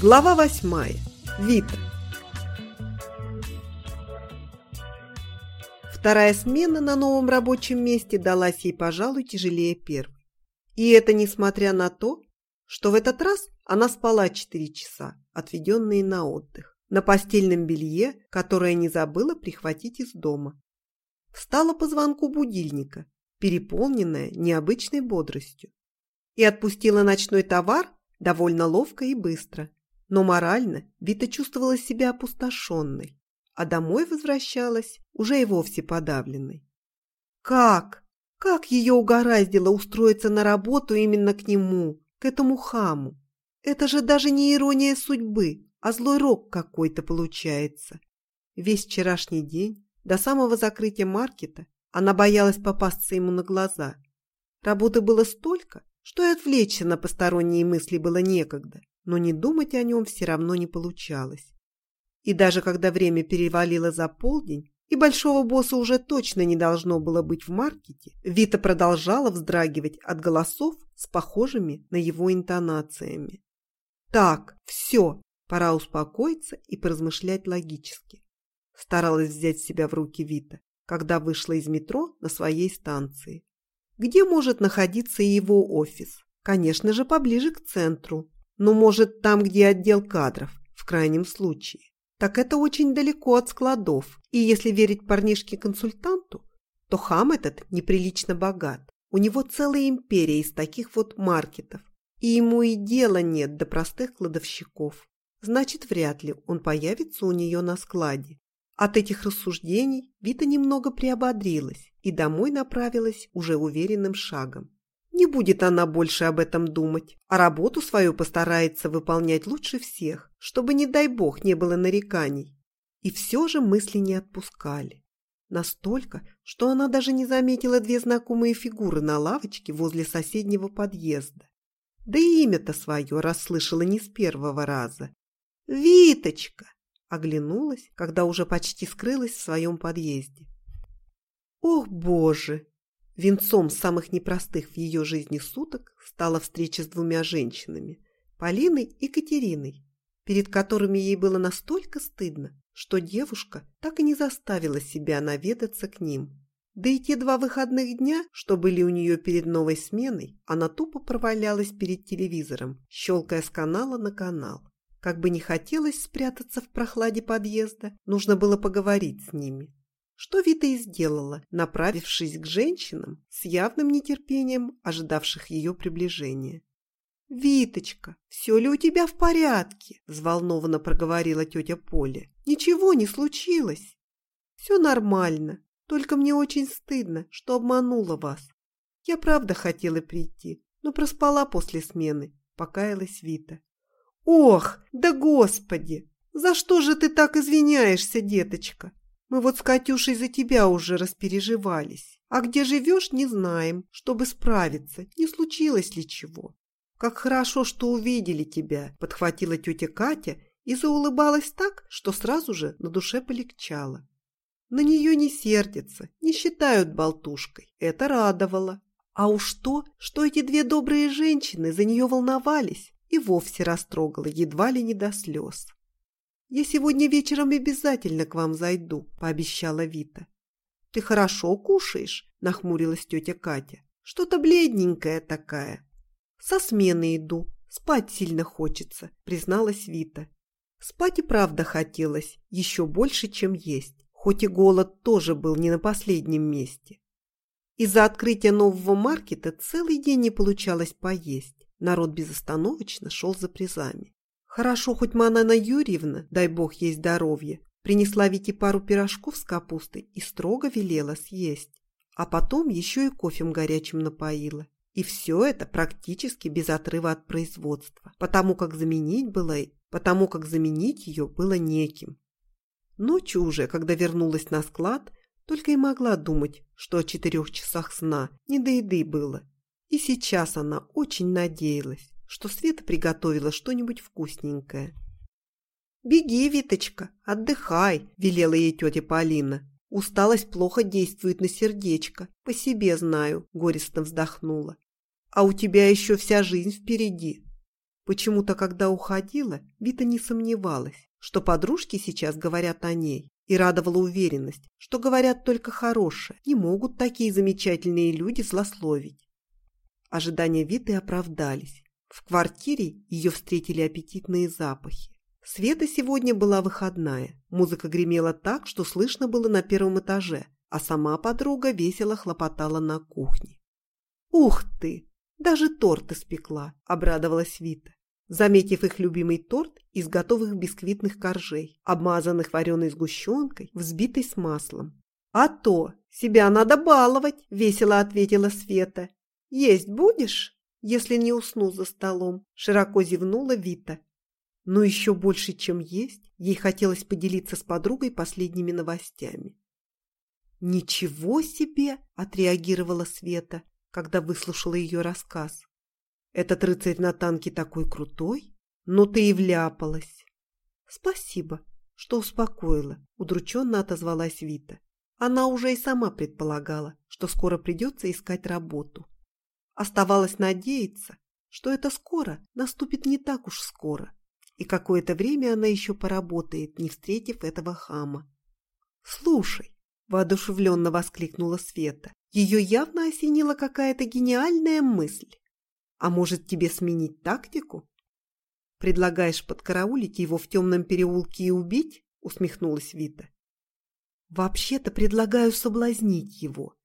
Глава восьмая. Вита. Вторая смена на новом рабочем месте далась ей, пожалуй, тяжелее первой. И это несмотря на то, что в этот раз она спала 4 часа, отведенные на отдых, на постельном белье, которое не забыла прихватить из дома. Встала по звонку будильника, переполненная необычной бодростью, и отпустила ночной товар довольно ловко и быстро. Но морально Вита чувствовала себя опустошенной, а домой возвращалась уже и вовсе подавленной. Как? Как ее угораздило устроиться на работу именно к нему, к этому хаму? Это же даже не ирония судьбы, а злой рок какой-то получается. Весь вчерашний день, до самого закрытия маркета, она боялась попасться ему на глаза. Работы было столько, что и отвлечься на посторонние мысли было некогда, но не думать о нем все равно не получалось. И даже когда время перевалило за полдень, и большого босса уже точно не должно было быть в маркете, Вита продолжала вздрагивать от голосов с похожими на его интонациями. «Так, все, пора успокоиться и поразмышлять логически», старалась взять себя в руки Вита, когда вышла из метро на своей станции. Где может находиться его офис? Конечно же, поближе к центру. Но, может, там, где отдел кадров, в крайнем случае. Так это очень далеко от складов. И если верить парнишке-консультанту, то хам этот неприлично богат. У него целая империя из таких вот маркетов. И ему и дела нет до простых кладовщиков. Значит, вряд ли он появится у нее на складе. От этих рассуждений Вита немного приободрилась и домой направилась уже уверенным шагом. Не будет она больше об этом думать, а работу свою постарается выполнять лучше всех, чтобы, не дай бог, не было нареканий. И все же мысли не отпускали. Настолько, что она даже не заметила две знакомые фигуры на лавочке возле соседнего подъезда. Да и имя-то свое расслышала не с первого раза. «Виточка!» Оглянулась, когда уже почти скрылась в своем подъезде. Ох, боже! Венцом самых непростых в ее жизни суток стала встреча с двумя женщинами – Полиной и Катериной, перед которыми ей было настолько стыдно, что девушка так и не заставила себя наведаться к ним. Да и те два выходных дня, что были у нее перед новой сменой, она тупо провалялась перед телевизором, щелкая с канала на канал. Как бы не хотелось спрятаться в прохладе подъезда, нужно было поговорить с ними. Что Вита и сделала, направившись к женщинам с явным нетерпением, ожидавших ее приближения. «Виточка, все ли у тебя в порядке?» – взволнованно проговорила тетя Поля. «Ничего не случилось?» «Все нормально, только мне очень стыдно, что обманула вас. Я правда хотела прийти, но проспала после смены», – покаялась Вита. «Ох, да господи! За что же ты так извиняешься, деточка? Мы вот с Катюшей за тебя уже распереживались. А где живешь, не знаем, чтобы справиться, не случилось ли чего. Как хорошо, что увидели тебя, подхватила тетя Катя и заулыбалась так, что сразу же на душе полегчало. На нее не сердятся, не считают болтушкой. Это радовало. А уж то, что эти две добрые женщины за нее волновались, и вовсе растрогала, едва ли не до слез. «Я сегодня вечером обязательно к вам зайду», – пообещала Вита. «Ты хорошо кушаешь?» – нахмурилась тетя Катя. «Что-то бледненькая такая». «Со смены иду. Спать сильно хочется», – призналась Вита. Спать и правда хотелось, еще больше, чем есть, хоть и голод тоже был не на последнем месте. Из-за открытия нового маркета целый день не получалось поесть. Народ безостановочно шел за призами. Хорошо, хоть Манана Юрьевна, дай бог ей здоровье, принесла Вите пару пирожков с капустой и строго велела съесть. А потом еще и кофем горячим напоила. И все это практически без отрыва от производства, потому как заменить было, потому как заменить ее было неким. Ночью уже, когда вернулась на склад, только и могла думать, что о четырех часах сна не до еды было. И сейчас она очень надеялась, что Света приготовила что-нибудь вкусненькое. «Беги, Виточка, отдыхай», – велела ей тетя Полина. «Усталость плохо действует на сердечко, по себе знаю», – горестно вздохнула. «А у тебя еще вся жизнь впереди». Почему-то, когда уходила, Вита не сомневалась, что подружки сейчас говорят о ней, и радовала уверенность, что говорят только хорошее, не могут такие замечательные люди злословить. Ожидания Виты оправдались. В квартире ее встретили аппетитные запахи. Света сегодня была выходная. Музыка гремела так, что слышно было на первом этаже, а сама подруга весело хлопотала на кухне. «Ух ты! Даже торт испекла!» – обрадовалась Вита. Заметив их любимый торт из готовых бисквитных коржей, обмазанных вареной сгущенкой, взбитой с маслом. «А то! Себя надо баловать!» – весело ответила Света. «Есть будешь?» «Если не усну за столом», – широко зевнула Вита. Но еще больше, чем есть, ей хотелось поделиться с подругой последними новостями. «Ничего себе!» – отреагировала Света, когда выслушала ее рассказ. «Этот рыцарь на танке такой крутой? Ну ты и вляпалась!» «Спасибо, что успокоила», – удрученно отозвалась Вита. Она уже и сама предполагала, что скоро придется искать работу. Оставалось надеяться, что это скоро наступит не так уж скоро, и какое-то время она еще поработает, не встретив этого хама. «Слушай», – воодушевленно воскликнула Света, ее явно осенила какая-то гениальная мысль. «А может, тебе сменить тактику?» «Предлагаешь подкараулить его в темном переулке и убить?» – усмехнулась Вита. «Вообще-то предлагаю соблазнить его».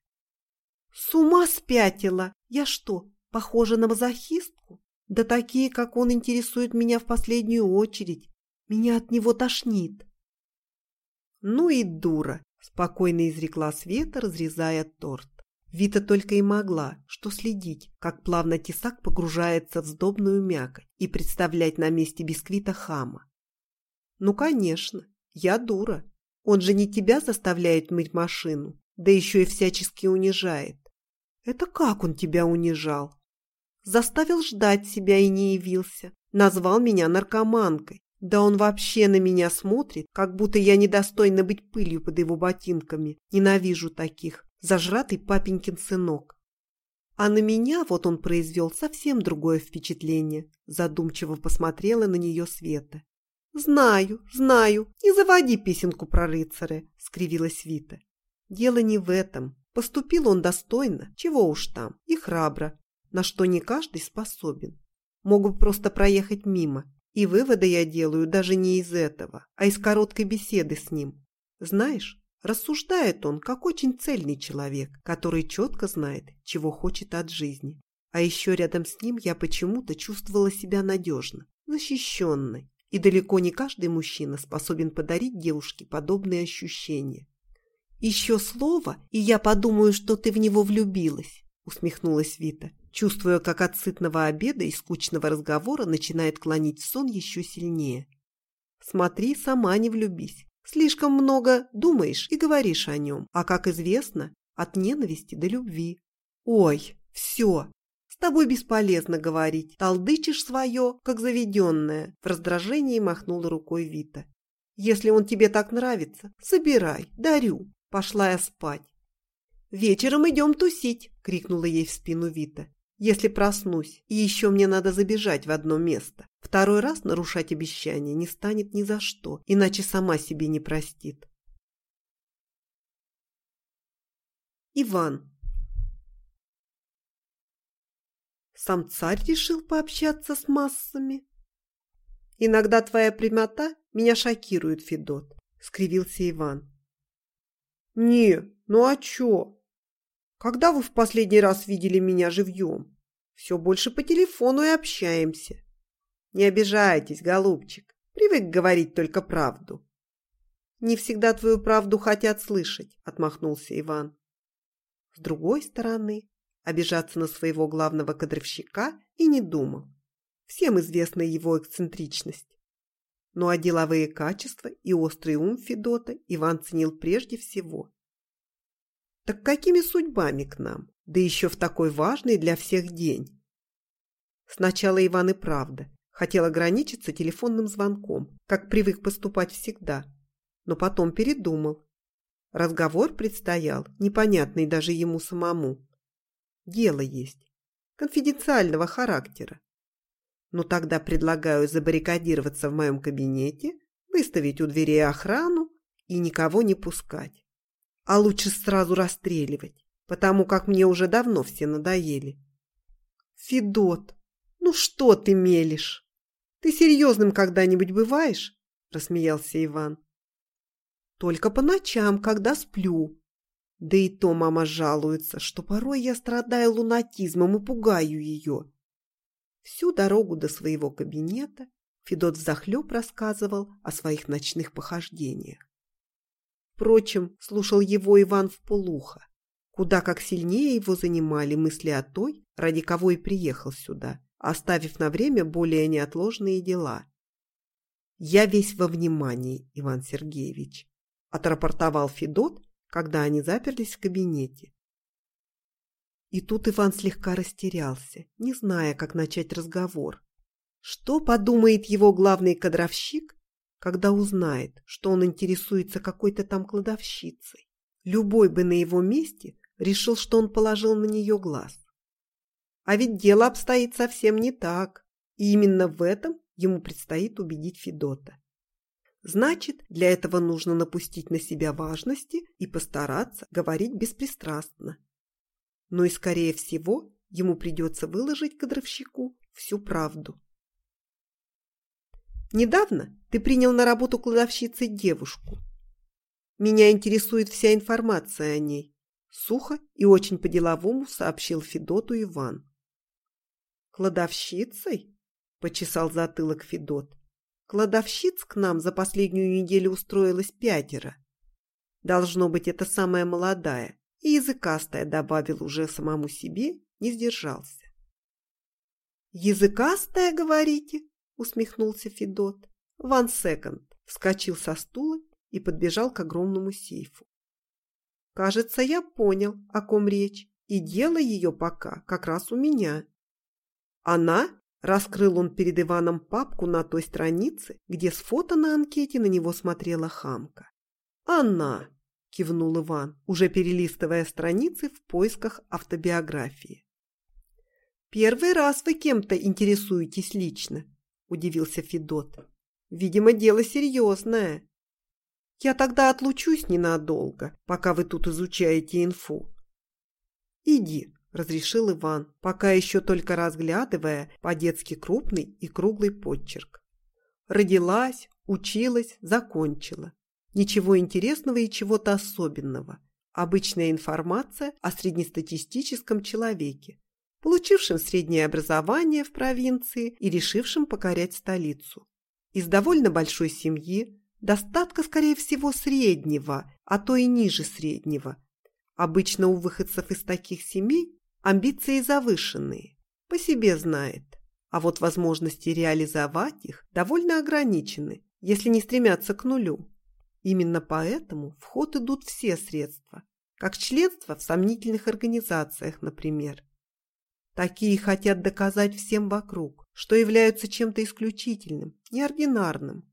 «С ума спятила! Я что, похожа на мазохистку?» Да такие, как он, интересуют меня в последнюю очередь. Меня от него тошнит. Ну и дура, спокойно изрекла Света, разрезая торт. Вита только и могла, что следить, как плавно тесак погружается в сдобную мякоть и представлять на месте бисквита хама. Ну, конечно, я дура. Он же не тебя заставляет мыть машину, да еще и всячески унижает. Это как он тебя унижал? Заставил ждать себя и не явился. Назвал меня наркоманкой. Да он вообще на меня смотрит, как будто я недостойна быть пылью под его ботинками. Ненавижу таких. Зажратый папенькин сынок. А на меня вот он произвел совсем другое впечатление. Задумчиво посмотрела на нее Света. «Знаю, знаю. Не заводи песенку про рыцаря», — скривилась Вита. «Дело не в этом. Поступил он достойно, чего уж там, и храбро на что не каждый способен. Могу просто проехать мимо. И выводы я делаю даже не из этого, а из короткой беседы с ним. Знаешь, рассуждает он, как очень цельный человек, который четко знает, чего хочет от жизни. А еще рядом с ним я почему-то чувствовала себя надежно, защищенной. И далеко не каждый мужчина способен подарить девушке подобные ощущения. «Еще слово, и я подумаю, что ты в него влюбилась», усмехнулась Вита чувствуя, как от сытного обеда и скучного разговора начинает клонить сон еще сильнее. Смотри, сама не влюбись. Слишком много думаешь и говоришь о нем, а, как известно, от ненависти до любви. Ой, все, с тобой бесполезно говорить, толдычишь свое, как заведенное, в раздражении махнула рукой Вита. Если он тебе так нравится, собирай, дарю. Пошла я спать. «Вечером идем тусить!» — крикнула ей в спину Вита если проснусь, и еще мне надо забежать в одно место. Второй раз нарушать обещание не станет ни за что, иначе сама себе не простит. Иван Сам царь решил пообщаться с массами. Иногда твоя прямота меня шокирует, Федот, скривился Иван. Не, ну а чё? Когда вы в последний раз видели меня живьем? Все больше по телефону и общаемся. Не обижайтесь, голубчик. Привык говорить только правду. Не всегда твою правду хотят слышать, отмахнулся Иван. С другой стороны, обижаться на своего главного кадровщика и не думал. Всем известна его эксцентричность. Ну а деловые качества и острый ум Федота Иван ценил прежде всего. Так какими судьбами к нам? Да еще в такой важный для всех день. Сначала Иван и правда хотел ограничиться телефонным звонком, как привык поступать всегда, но потом передумал. Разговор предстоял, непонятный даже ему самому. Дело есть, конфиденциального характера. Ну тогда предлагаю забаррикадироваться в моем кабинете, выставить у дверей охрану и никого не пускать. А лучше сразу расстреливать, потому как мне уже давно все надоели. Федот, ну что ты мелешь? Ты серьезным когда-нибудь бываешь? Рассмеялся Иван. Только по ночам, когда сплю. Да и то мама жалуется, что порой я страдаю лунатизмом и пугаю ее. Всю дорогу до своего кабинета Федот взахлеб рассказывал о своих ночных похождениях. Впрочем, слушал его Иван в полухо, куда как сильнее его занимали мысли о той, ради кого и приехал сюда, оставив на время более неотложные дела. «Я весь во внимании, Иван Сергеевич», – отрапортовал Федот, когда они заперлись в кабинете. И тут Иван слегка растерялся, не зная, как начать разговор. Что подумает его главный кадровщик, когда узнает, что он интересуется какой-то там кладовщицей? Любой бы на его месте решил, что он положил на нее глаз. А ведь дело обстоит совсем не так, и именно в этом ему предстоит убедить Федота. Значит, для этого нужно напустить на себя важности и постараться говорить беспристрастно но и, скорее всего, ему придется выложить кадровщику всю правду. Недавно ты принял на работу кладовщицы девушку. Меня интересует вся информация о ней. Сухо и очень по-деловому сообщил Федоту Иван. «Кладовщицей?» – почесал затылок Федот. «Кладовщиц к нам за последнюю неделю устроилось пятеро. Должно быть, это самая молодая и языкастая добавил уже самому себе, не сдержался. «Языкастая, говорите?» – усмехнулся Федот. Ван Секонд вскочил со стула и подбежал к огромному сейфу. «Кажется, я понял, о ком речь, и дело ее пока как раз у меня». «Она?» – раскрыл он перед Иваном папку на той странице, где с фото на анкете на него смотрела хамка. «Она!» – кивнул Иван, уже перелистывая страницы в поисках автобиографии. «Первый раз вы кем-то интересуетесь лично», – удивился Федот. «Видимо, дело серьезное. Я тогда отлучусь ненадолго, пока вы тут изучаете инфу». «Иди», – разрешил Иван, пока еще только разглядывая по-детски крупный и круглый подчерк. Родилась, училась, закончила. Ничего интересного и чего-то особенного. Обычная информация о среднестатистическом человеке, получившем среднее образование в провинции и решившем покорять столицу. Из довольно большой семьи, достатка, скорее всего, среднего, а то и ниже среднего. Обычно у выходцев из таких семей амбиции завышенные, по себе знает. А вот возможности реализовать их довольно ограничены, если не стремятся к нулю. Именно поэтому в ход идут все средства, как членство в сомнительных организациях, например. Такие хотят доказать всем вокруг, что являются чем-то исключительным, неординарным.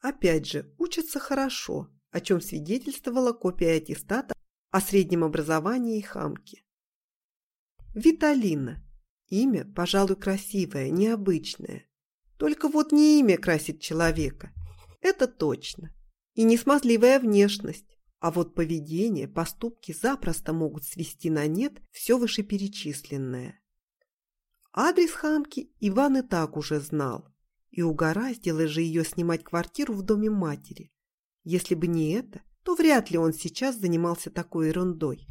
Опять же, учатся хорошо, о чем свидетельствовала копия аттестата о среднем образовании хамки. Виталина. Имя, пожалуй, красивое, необычное. Только вот не имя красит человека. Это точно и несмазливая внешность. А вот поведение, поступки запросто могут свести на нет все вышеперечисленное. Адрес хамки Иван и так уже знал, и угораздило же ее снимать квартиру в доме матери. Если бы не это, то вряд ли он сейчас занимался такой ерундой.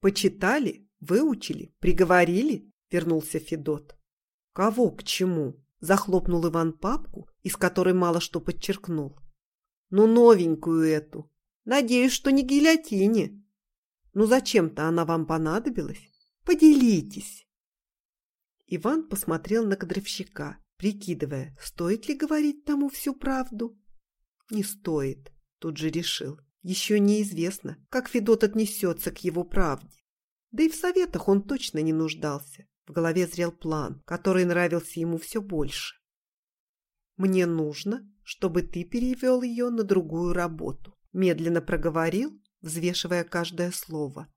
«Почитали? Выучили? Приговорили?» – вернулся Федот. «Кого к чему?» – захлопнул Иван папку, из которой мало что подчеркнул. Ну, новенькую эту. Надеюсь, что не гильотине. Ну, зачем-то она вам понадобилась? Поделитесь. Иван посмотрел на кадровщика, прикидывая, стоит ли говорить тому всю правду. Не стоит, тут же решил. Еще неизвестно, как Федот отнесется к его правде. Да и в советах он точно не нуждался. В голове зрел план, который нравился ему все больше. «Мне нужно, чтобы ты перевел ее на другую работу», медленно проговорил, взвешивая каждое слово.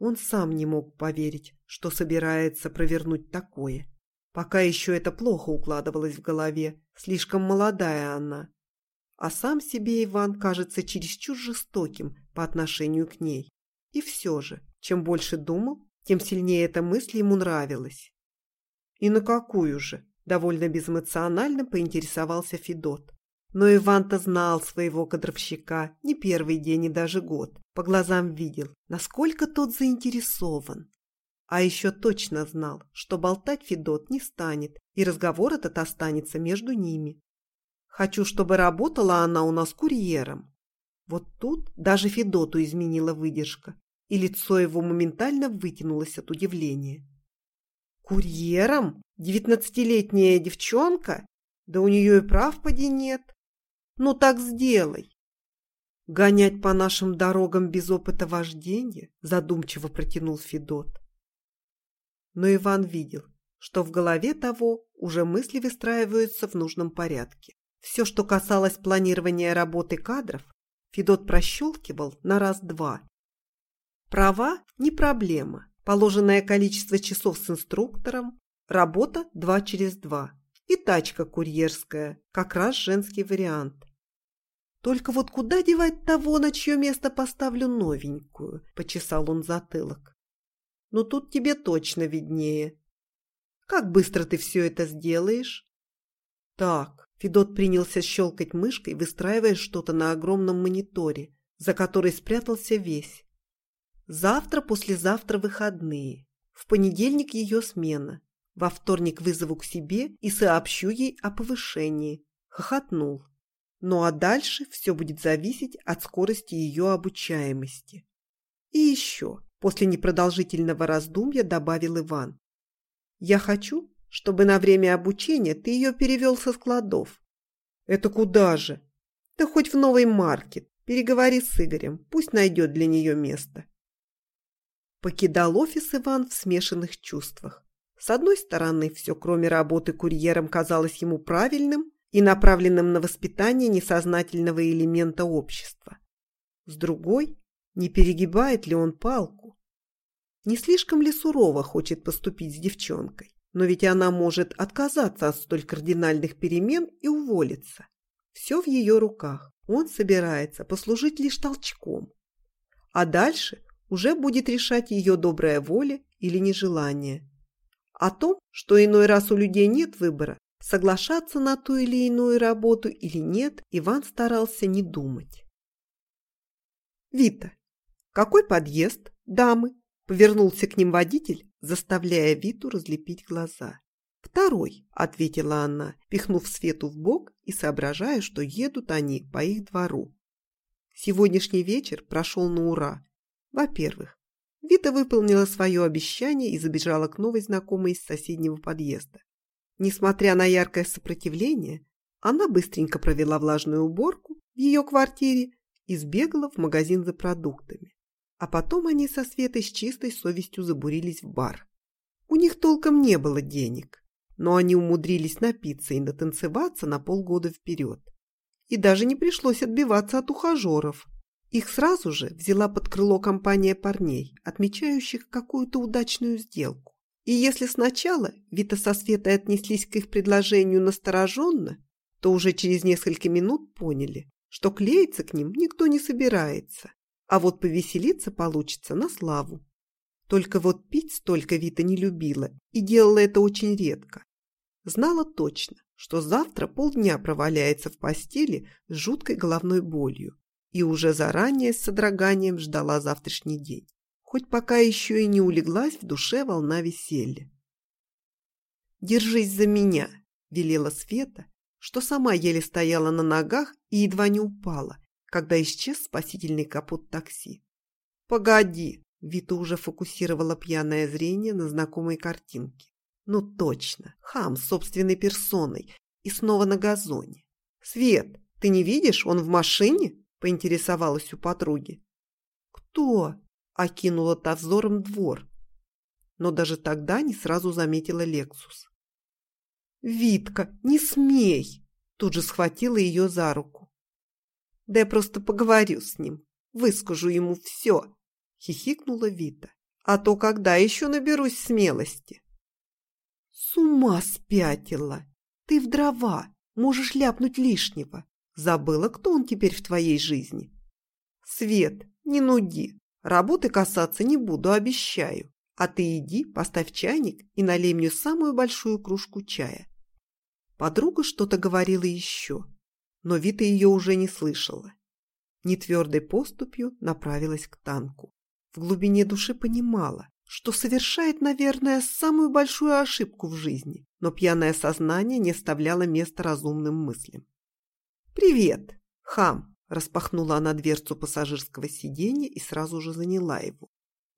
Он сам не мог поверить, что собирается провернуть такое. Пока еще это плохо укладывалось в голове, слишком молодая она. А сам себе Иван кажется чересчур жестоким по отношению к ней. И все же, чем больше думал, тем сильнее эта мысль ему нравилась. И на какую же? Довольно безэмоционально поинтересовался Федот. Но Иван-то знал своего кадровщика не первый день и даже год. По глазам видел, насколько тот заинтересован. А еще точно знал, что болтать Федот не станет, и разговор этот останется между ними. Хочу, чтобы работала она у нас курьером. Вот тут даже Федоту изменила выдержка, и лицо его моментально вытянулось от удивления. «Курьером? Девятнадцатилетняя девчонка? Да у нее и прав поди нет. Ну так сделай!» «Гонять по нашим дорогам без опыта вождения?» задумчиво протянул Федот. Но Иван видел, что в голове того уже мысли выстраиваются в нужном порядке. Все, что касалось планирования работы кадров, Федот прощелкивал на раз-два. Права – не проблема. Положенное количество часов с инструктором, работа два через два. И тачка курьерская, как раз женский вариант. Только вот куда девать того, на чье место поставлю новенькую, почесал он затылок. Ну тут тебе точно виднее. Как быстро ты все это сделаешь? Так, Федот принялся щелкать мышкой, выстраивая что-то на огромном мониторе, за который спрятался весь. Завтра, послезавтра выходные. В понедельник ее смена. Во вторник вызову к себе и сообщу ей о повышении. Хохотнул. Ну а дальше все будет зависеть от скорости ее обучаемости. И еще. После непродолжительного раздумья добавил Иван. «Я хочу, чтобы на время обучения ты ее перевел со складов». «Это куда же?» «Да хоть в новый маркет. Переговори с Игорем, пусть найдет для нее место». Покидал офис Иван в смешанных чувствах. С одной стороны, все кроме работы курьером казалось ему правильным и направленным на воспитание несознательного элемента общества. С другой, не перегибает ли он палку? Не слишком ли сурово хочет поступить с девчонкой? Но ведь она может отказаться от столь кардинальных перемен и уволиться. Все в ее руках. Он собирается послужить лишь толчком. А дальше уже будет решать ее добрая воля или нежелание. О том, что иной раз у людей нет выбора, соглашаться на ту или иную работу или нет, Иван старался не думать. «Вита, какой подъезд, дамы?» Повернулся к ним водитель, заставляя Виту разлепить глаза. «Второй», — ответила она, пихнув Свету в бок и соображая, что едут они по их двору. Сегодняшний вечер прошел на ура. Во-первых, Вита выполнила свое обещание и забежала к новой знакомой из соседнего подъезда. Несмотря на яркое сопротивление, она быстренько провела влажную уборку в ее квартире и сбегала в магазин за продуктами. А потом они со Светой с чистой совестью забурились в бар. У них толком не было денег, но они умудрились напиться и натанцеваться на полгода вперед. И даже не пришлось отбиваться от ухажеров. Их сразу же взяла под крыло компания парней, отмечающих какую-то удачную сделку. И если сначала Вита со Светой отнеслись к их предложению настороженно, то уже через несколько минут поняли, что клеиться к ним никто не собирается. А вот повеселиться получится на славу. Только вот пить столько Вита не любила и делала это очень редко. Знала точно, что завтра полдня проваляется в постели с жуткой головной болью и уже заранее с содроганием ждала завтрашний день, хоть пока еще и не улеглась в душе волна веселья. «Держись за меня!» – велела Света, что сама еле стояла на ногах и едва не упала, когда исчез спасительный капот такси. «Погоди!» – Вита уже фокусировала пьяное зрение на знакомой картинке. «Ну точно! Хам собственной персоной! И снова на газоне!» «Свет, ты не видишь? Он в машине?» – поинтересовалась у подруги. «Кто?» – окинула та взором двор. Но даже тогда не сразу заметила Лексус. «Витка, не смей!» Тут же схватила ее за руку. Да я просто поговорю с ним, выскажу ему все, хихикнула Вита. А то когда еще наберусь смелости? С ума спятила! Ты в дрова, можешь ляпнуть лишнего. Забыла, кто он теперь в твоей жизни? Свет, не нуди. Работы касаться не буду, обещаю. А ты иди, поставь чайник и налей мне самую большую кружку чая. Подруга что-то говорила еще, но Вита ее уже не слышала. Нетвердой поступью направилась к танку. В глубине души понимала, что совершает, наверное, самую большую ошибку в жизни, но пьяное сознание не оставляло места разумным мыслям. «Привет, хам!» – распахнула она дверцу пассажирского сиденья и сразу же заняла его.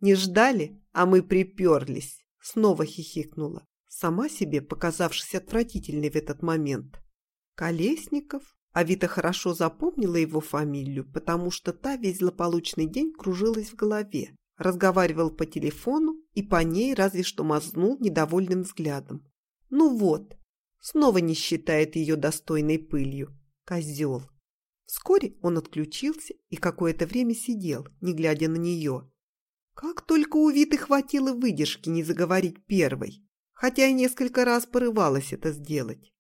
«Не ждали, а мы приперлись!» – снова хихикнула, сама себе показавшись отвратительной в этот момент. Колесников, а Вита хорошо запомнила его фамилию, потому что та весь злополучный день кружилась в голове, разговаривал по телефону и по ней разве что мазнул недовольным взглядом. Ну вот, снова не считает ее достойной пылью. Козел. Вскоре он отключился и какое-то время сидел, не глядя на нее. Как только у Виты хватило выдержки не заговорить первой, хотя и несколько раз порывалась это сделать.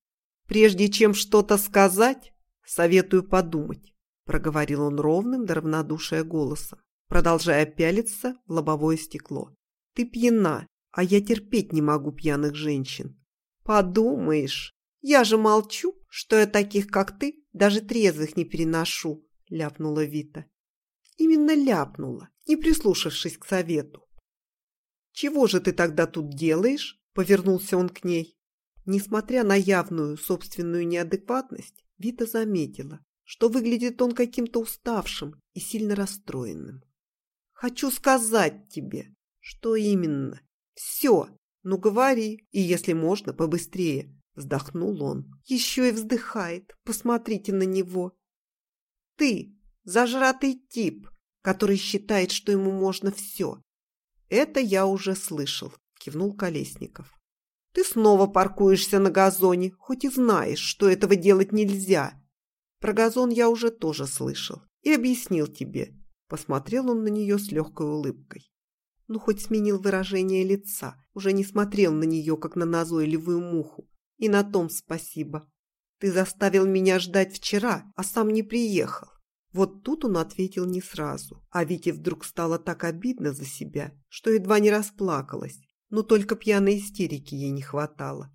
«Прежде чем что-то сказать, советую подумать», проговорил он ровным до равнодушия голосом продолжая пялиться в лобовое стекло. «Ты пьяна, а я терпеть не могу пьяных женщин». «Подумаешь, я же молчу, что я таких, как ты, даже трезвых не переношу», — ляпнула Вита. Именно ляпнула, не прислушавшись к совету. «Чего же ты тогда тут делаешь?» — повернулся он к ней. Несмотря на явную собственную неадекватность, Вита заметила, что выглядит он каким-то уставшим и сильно расстроенным. Хочу сказать тебе. Что именно? Все. Ну, говори. И, если можно, побыстрее. Вздохнул он. Еще и вздыхает. Посмотрите на него. Ты, зажратый тип, который считает, что ему можно все. Это я уже слышал, кивнул Колесников. Ты снова паркуешься на газоне, хоть и знаешь, что этого делать нельзя. Про газон я уже тоже слышал и объяснил тебе. Посмотрел он на нее с легкой улыбкой. Ну, хоть сменил выражение лица, уже не смотрел на нее, как на назойливую муху. И на том спасибо. Ты заставил меня ждать вчера, а сам не приехал. Вот тут он ответил не сразу, а Вите вдруг стало так обидно за себя, что едва не расплакалась, но только пьяной истерики ей не хватало.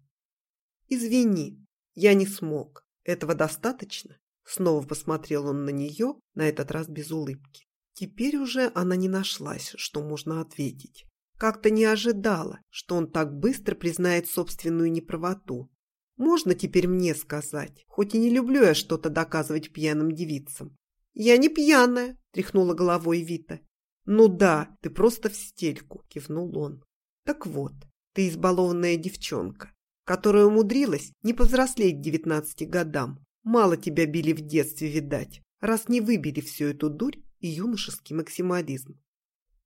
«Извини, я не смог. Этого достаточно?» Снова посмотрел он на нее, на этот раз без улыбки. Теперь уже она не нашлась, что можно ответить. Как-то не ожидала, что он так быстро признает собственную неправоту. Можно теперь мне сказать, хоть и не люблю я что-то доказывать пьяным девицам. «Я не пьяная», – тряхнула головой Вита. «Ну да, ты просто в стельку», – кивнул он. «Так вот, ты избалованная девчонка, которая умудрилась не повзрослеть девятнадцати годам. Мало тебя били в детстве, видать, раз не выбили всю эту дурь и юношеский максимализм.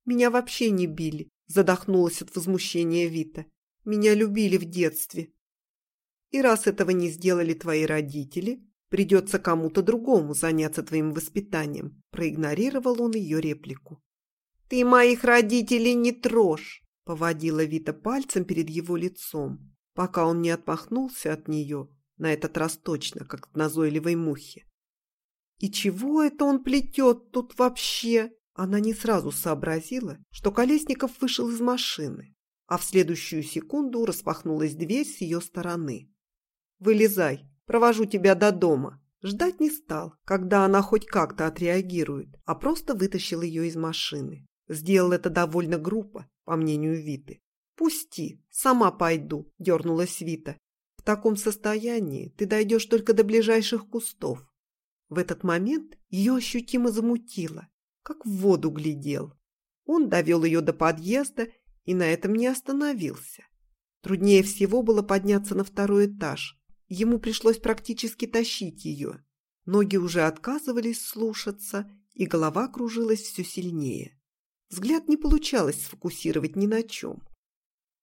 «Меня вообще не били», – задохнулась от возмущения Вита. «Меня любили в детстве». «И раз этого не сделали твои родители, придется кому-то другому заняться твоим воспитанием», – проигнорировал он ее реплику. «Ты моих родителей не трожь!» – поводила Вита пальцем перед его лицом, пока он не отмахнулся от нее, на этот раз точно, как от назойливой мухи. И чего это он плетет тут вообще? Она не сразу сообразила, что Колесников вышел из машины, а в следующую секунду распахнулась дверь с ее стороны. «Вылезай, провожу тебя до дома». Ждать не стал, когда она хоть как-то отреагирует, а просто вытащил ее из машины. Сделал это довольно грубо, по мнению Виты. «Пусти, сама пойду», – дернулась Вита. «В таком состоянии ты дойдешь только до ближайших кустов, в этот момент ее ощутимо замутило, как в воду глядел. Он довел ее до подъезда и на этом не остановился. Труднее всего было подняться на второй этаж. Ему пришлось практически тащить ее. Ноги уже отказывались слушаться, и голова кружилась все сильнее. Взгляд не получалось сфокусировать ни на чем.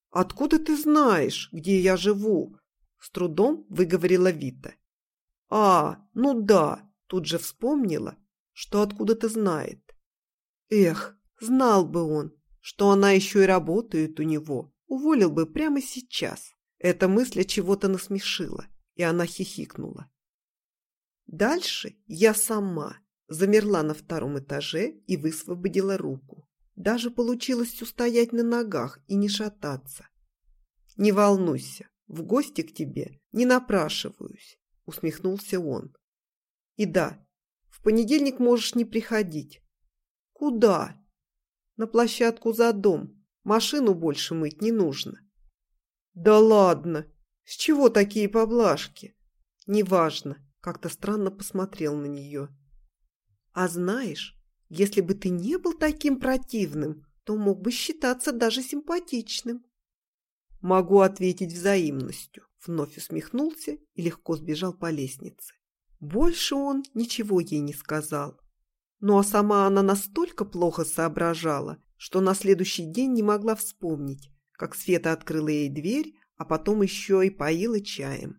«Откуда ты знаешь, где я живу?» С трудом выговорила Вита. «А, ну да, Тут же вспомнила, что откуда-то знает. Эх, знал бы он, что она еще и работает у него, уволил бы прямо сейчас. Эта мысль чего-то насмешила, и она хихикнула. Дальше я сама замерла на втором этаже и высвободила руку. Даже получилось устоять на ногах и не шататься. «Не волнуйся, в гости к тебе не напрашиваюсь», — усмехнулся он. «И да, в понедельник можешь не приходить». «Куда?» «На площадку за дом. Машину больше мыть не нужно». «Да ладно! С чего такие поблажки?» «Неважно», — как-то странно посмотрел на нее. «А знаешь, если бы ты не был таким противным, то мог бы считаться даже симпатичным». «Могу ответить взаимностью», — вновь усмехнулся и легко сбежал по лестнице. Больше он ничего ей не сказал. Ну а сама она настолько плохо соображала, что на следующий день не могла вспомнить, как Света открыла ей дверь, а потом еще и поила чаем.